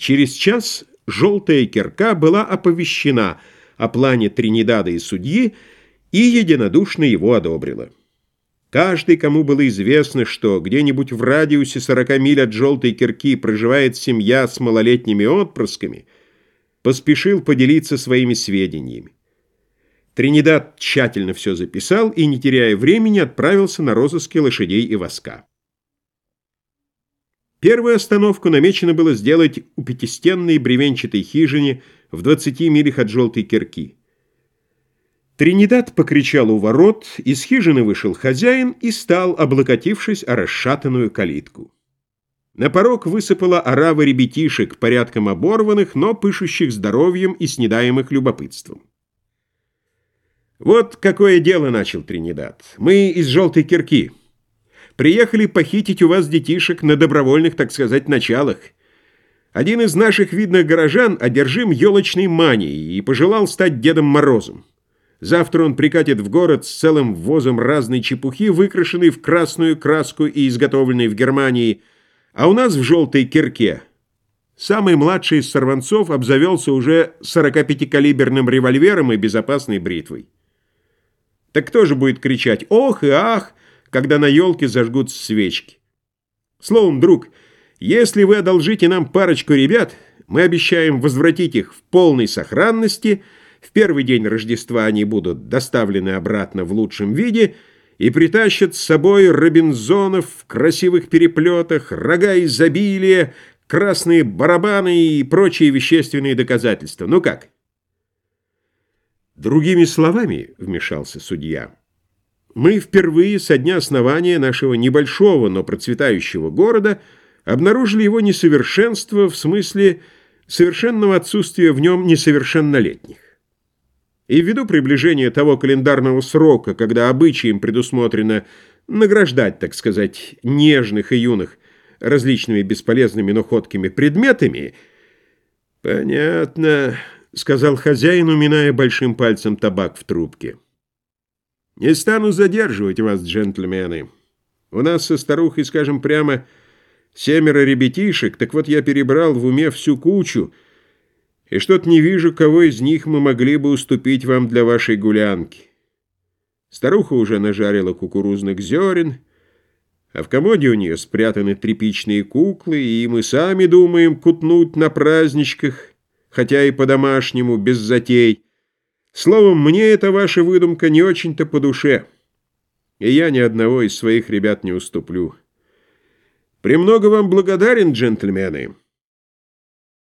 Через час желтая кирка была оповещена о плане Тринидада и судьи и единодушно его одобрила. Каждый, кому было известно, что где-нибудь в радиусе 40 миль от желтой кирки проживает семья с малолетними отпрысками, поспешил поделиться своими сведениями. Тринидад тщательно все записал и, не теряя времени, отправился на розыски лошадей и воска. Первую остановку намечено было сделать у пятистенной бревенчатой хижине в 20 милях от желтой кирки. Тринидад покричал у ворот, из хижины вышел хозяин и стал, облокотившись о расшатанную калитку. На порог высыпала орава ребятишек, порядком оборванных, но пышущих здоровьем и снедаемых любопытством. «Вот какое дело начал Тринидад. Мы из желтой кирки». Приехали похитить у вас детишек на добровольных, так сказать, началах. Один из наших видных горожан одержим елочной манией и пожелал стать Дедом Морозом. Завтра он прикатит в город с целым ввозом разной чепухи, выкрашенной в красную краску и изготовленной в Германии, а у нас в желтой кирке. Самый младший из сорванцов обзавелся уже 45-калиберным револьвером и безопасной бритвой. Так кто же будет кричать «Ох и ах!» Когда на елке зажгутся свечки. Словом, друг, если вы одолжите нам парочку ребят, мы обещаем возвратить их в полной сохранности, в первый день Рождества они будут доставлены обратно в лучшем виде и притащат с собой робинзонов в красивых переплетах, рога изобилия, красные барабаны и прочие вещественные доказательства. Ну как? Другими словами, вмешался судья, мы впервые со дня основания нашего небольшого, но процветающего города обнаружили его несовершенство в смысле совершенного отсутствия в нем несовершеннолетних. И ввиду приближения того календарного срока, когда обычаем предусмотрено награждать, так сказать, нежных и юных различными бесполезными, но ходкими предметами, «Понятно», — сказал хозяин, уминая большим пальцем табак в трубке. Не стану задерживать вас, джентльмены. У нас со старухой, скажем прямо, семеро ребятишек, так вот я перебрал в уме всю кучу, и что-то не вижу, кого из них мы могли бы уступить вам для вашей гулянки. Старуха уже нажарила кукурузных зерен, а в комоде у нее спрятаны тряпичные куклы, и мы сами думаем кутнуть на праздничках, хотя и по-домашнему, без затей. Словом, мне эта ваша выдумка не очень-то по душе, и я ни одного из своих ребят не уступлю. Премного вам благодарен, джентльмены».